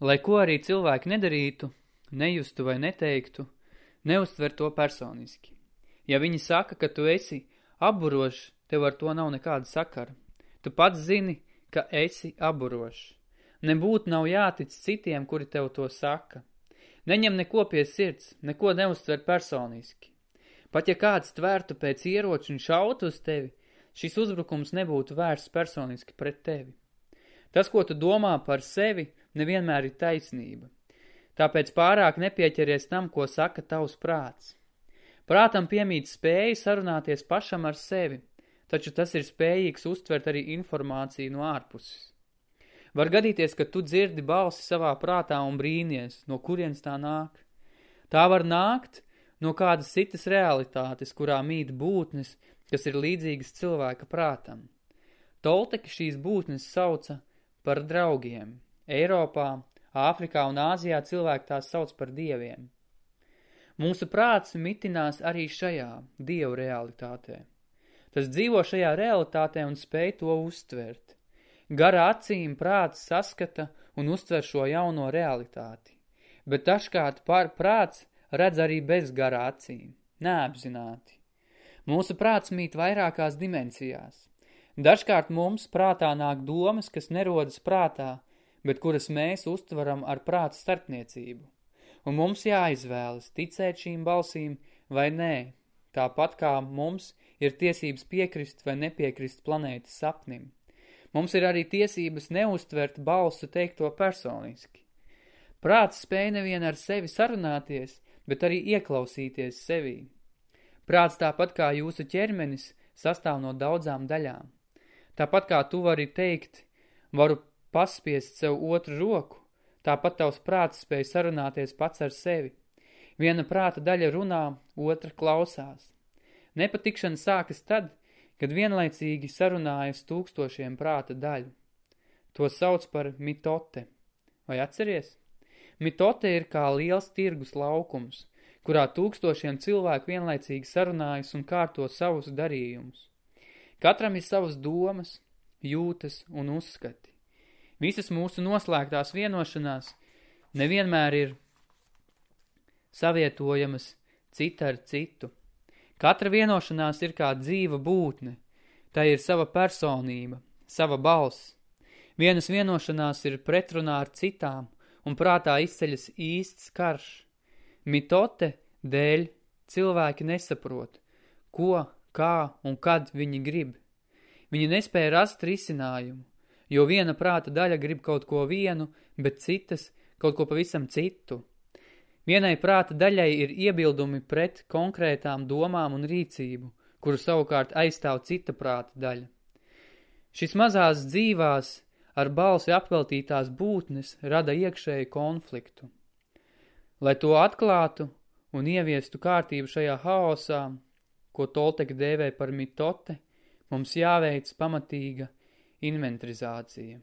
Lai ko arī cilvēki nedarītu, nejustu vai neteiktu, neuztver to personiski. Ja viņi saka, ka tu esi apburošs, tev ar to nav nekāda sakara. Tu pats zini, ka esi apburošs. Nebūt nav jātic citiem, kuri tev to saka. Neņem neko pie sirds, neko neuztver personiski. Pat ja kāds tvērtu pēc ieroču un šautu uz tevi, šis uzbrukums nebūtu vērsts personiski pret tevi. Tas, ko tu domā par sevi, nevienmēr ir taisnība. Tāpēc pārāk nepieķeries tam, ko saka tavs prāts. Prātam piemīt spēja sarunāties pašam ar sevi, taču tas ir spējīgs uztvert arī informāciju no ārpuses. Var gadīties, ka tu dzirdi balsi savā prātā un brīnies, no kurienes tā nāk. Tā var nākt no kādas citas realitātes, kurā mīt būtnes, kas ir līdzīgas cilvēka prātam. Tolteki šīs būtnes sauca par draugiem. Eiropā, Āfrikā un Āzijā cilvēki tās sauc par dieviem. Mūsu prāts mitinās arī šajā dievu realitātē. Tas dzīvo šajā realitātē un spēj to uztvert. Gara acīm prāts saskata un uztver šo jauno realitāti. Bet dažkārt par prāts redz arī bez gara acīm, neapzināti. Mūsu prāts mīt vairākās dimensijās. Dažkārt mums prātā nāk domas, kas nerodas prātā, bet kuras mēs uztveram ar prāta starpniecību. Un mums jāizvēlas ticēt šīm balsīm vai nē, tāpat kā mums ir tiesības piekrist vai nepiekrist planētas sapnim. Mums ir arī tiesības neuztvert balsu teikto personiski. Prāts spēj nevien ar sevi sarunāties, bet arī ieklausīties sevī. Prāts tāpat kā jūsu ķermenis sastāv no daudzām daļām. Tāpat kā tu vari teikt, varu paspiest sev otru roku, tāpat tavs prāts spēj sarunāties pats ar sevi. Viena prāta daļa runā, otra klausās. Nepatikšana sākas tad, kad vienlaicīgi sarunājas tūkstošiem prāta daļu. To sauc par mitote. Vai atceries? Mitote ir kā liels tirgus laukums, kurā tūkstošiem cilvēku vienlaicīgi sarunājas un kārto savus darījumus. Katram ir savas domas, jūtas un uzskati. Visas mūsu noslēgtās vienošanās nevienmēr ir savietojamas cita ar citu. Katra vienošanās ir kā dzīva būtne, tā ir sava personība, sava balss. Vienas vienošanās ir pretrunā ar citām, un prātā izceļas īsts karš. Mitote dēļ cilvēki nesaprot, ko, kā un kad viņi grib. Viņi nespēja rast risinājumu, jo viena prāta daļa grib kaut ko vienu, bet citas kaut ko pavisam citu. Vienai prāta daļai ir iebildumi pret konkrētām domām un rīcību, kuru savukārt aizstāv cita prāta daļa. Šis mazās dzīvās ar balsi apveltītās būtnes rada iekšēju konfliktu. Lai to atklātu un ieviestu kārtību šajā haosā, ko Toltek dēvē par mitote, mums jāveic pamatīga inventarizācija.